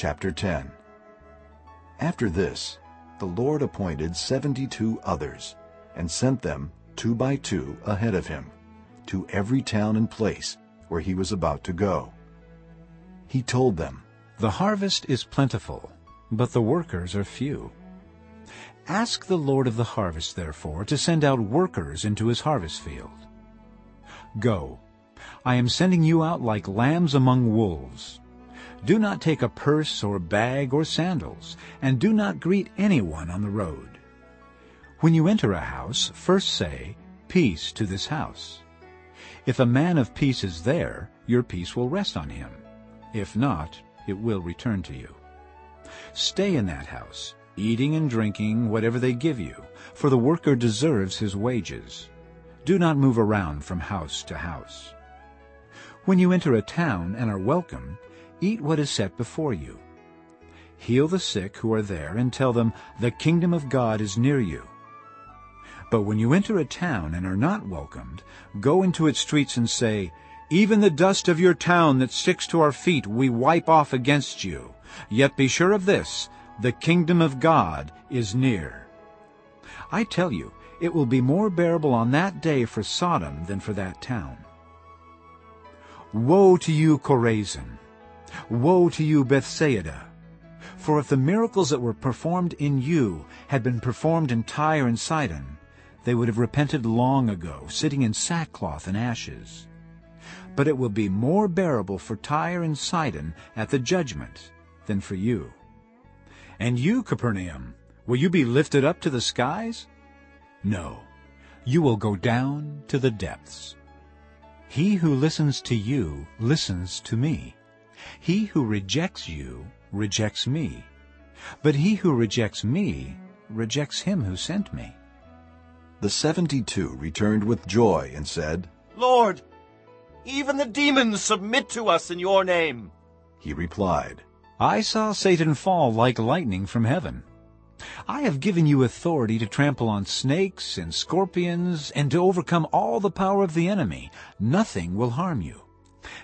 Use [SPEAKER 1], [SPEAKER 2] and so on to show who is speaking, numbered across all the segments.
[SPEAKER 1] Chapter 10 After this, the Lord appointed seventy-two others, and sent them two by two ahead of him, to every town and place where he was about to go. He told them,
[SPEAKER 2] The harvest is plentiful, but the workers are few. Ask the Lord of the harvest, therefore, to send out workers into his harvest field. Go, I am sending you out like lambs among wolves. Do not take a purse or bag or sandals, and do not greet anyone on the road. When you enter a house, first say, Peace to this house. If a man of peace is there, your peace will rest on him. If not, it will return to you. Stay in that house, eating and drinking whatever they give you, for the worker deserves his wages. Do not move around from house to house. When you enter a town and are welcome, eat what is set before you. Heal the sick who are there and tell them, the kingdom of God is near you. But when you enter a town and are not welcomed, go into its streets and say, Even the dust of your town that sticks to our feet we wipe off against you. Yet be sure of this, the kingdom of God is near. I tell you, it will be more bearable on that day for Sodom than for that town. Woe to you, Chorazin! Woe to you, Bethsaida! For if the miracles that were performed in you had been performed in Tyre and Sidon, they would have repented long ago, sitting in sackcloth and ashes. But it will be more bearable for Tyre and Sidon at the judgment than for you. And you, Capernaum, will you be lifted up to the skies? No, you will go down to the depths. He who listens to you listens to me. He who rejects you rejects me. But he who rejects me rejects him who sent me.
[SPEAKER 1] The seventy-two returned with joy and said,
[SPEAKER 3] Lord, even the demons submit to us in your name.
[SPEAKER 1] He replied,
[SPEAKER 2] I saw Satan fall like lightning from heaven. I have given you authority to trample on snakes and scorpions and to overcome all the power of the enemy. Nothing will harm you.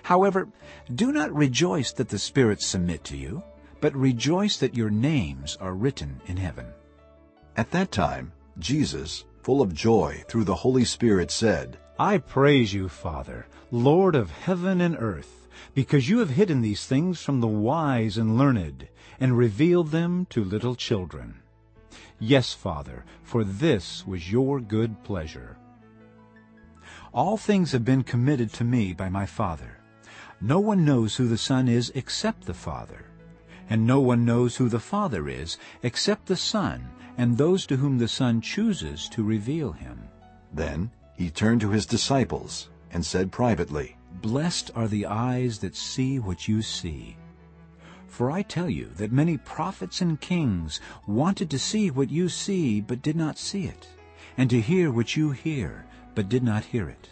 [SPEAKER 2] However, do not rejoice that the spirits submit to you, but rejoice that your names are written in heaven.
[SPEAKER 1] At that time, Jesus, full of joy through the Holy Spirit, said,
[SPEAKER 2] I praise you, Father, Lord of heaven and earth, because you have hidden these things from the wise and learned, and revealed them to little children. Yes, Father, for this was your good pleasure. All things have been committed to me by my Father. No one knows who the Son is except the Father, and no one knows who the Father is except the Son and those to whom the Son chooses to reveal him.
[SPEAKER 1] Then he turned to his disciples and said privately,
[SPEAKER 2] Blessed are the eyes that see what you see. For I tell you that many prophets and kings wanted to see what you see but did not see it, and to hear what you hear but did not hear it.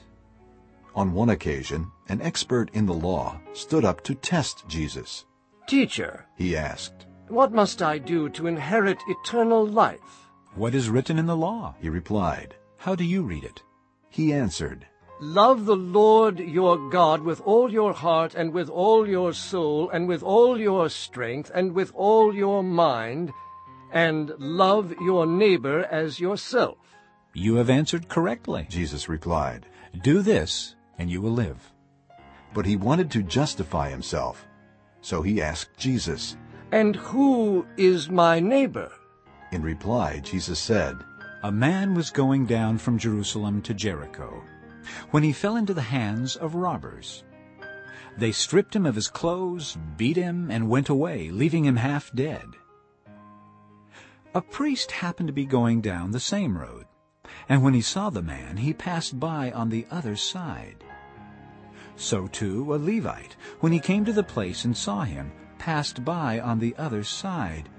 [SPEAKER 1] On one occasion, an expert in the law stood up to test Jesus.
[SPEAKER 4] Teacher,
[SPEAKER 1] He asked,
[SPEAKER 4] what must I do to inherit eternal life?
[SPEAKER 2] What is written in the law?
[SPEAKER 1] He replied.
[SPEAKER 2] How do you read it?
[SPEAKER 1] He answered,
[SPEAKER 4] Love the Lord your God with all your heart and with all your soul and with all your strength and with all your mind, and love your neighbor as yourself.
[SPEAKER 2] You have answered correctly.
[SPEAKER 1] Jesus replied.
[SPEAKER 2] Do this, and you will live.
[SPEAKER 1] But he wanted to justify himself. So he asked Jesus.
[SPEAKER 4] And who is my neighbor?
[SPEAKER 1] In reply, Jesus said,
[SPEAKER 2] A man was going down from Jerusalem to Jericho when he fell into the hands of robbers. They stripped him of his clothes, beat him, and went away, leaving him half dead. A priest happened to be going down the same road, and when he saw the man, he passed by on the other side. So too a Levite, when he came to the place and saw him, passed by on the other side.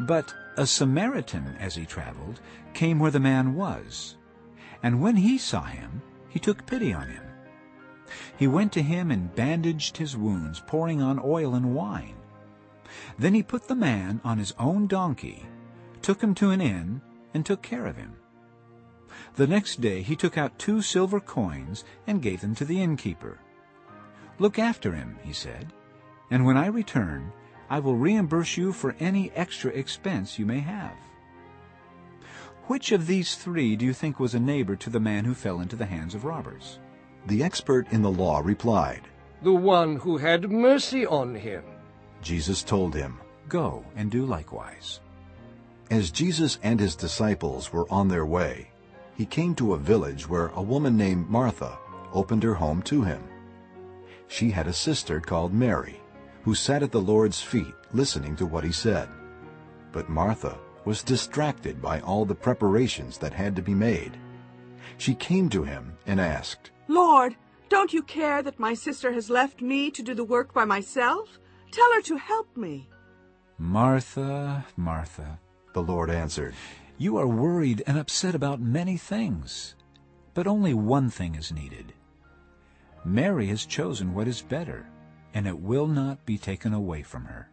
[SPEAKER 2] But a Samaritan, as he traveled, came where the man was. And when he saw him, he took pity on him. He went to him and bandaged his wounds, pouring on oil and wine. Then he put the man on his own donkey, took him to an inn, and took care of him. The next day he took out two silver coins and gave them to the innkeeper. Look after him, he said, and when I return, I will reimburse you for any extra expense you may have. Which of these three do you think was a neighbor to the man who fell into the hands of robbers?
[SPEAKER 1] The expert in the law replied.
[SPEAKER 4] The one who had mercy on him.
[SPEAKER 1] Jesus told him,
[SPEAKER 2] Go and do likewise.
[SPEAKER 1] As Jesus and his disciples were on their way, he came to a village where a woman named Martha opened her home to him. She had a sister called Mary, who sat at the Lord's feet listening to what he said. But Martha was distracted by all the preparations that had to be made. She came to him and asked,
[SPEAKER 5] Lord, don't you care that my sister has left me to do the work by myself? Tell her to help me.
[SPEAKER 2] Martha, Martha,
[SPEAKER 1] the Lord answered,
[SPEAKER 2] you are worried and upset about many things, but only one thing is needed. Mary has chosen what is better, and it will not be taken away from her.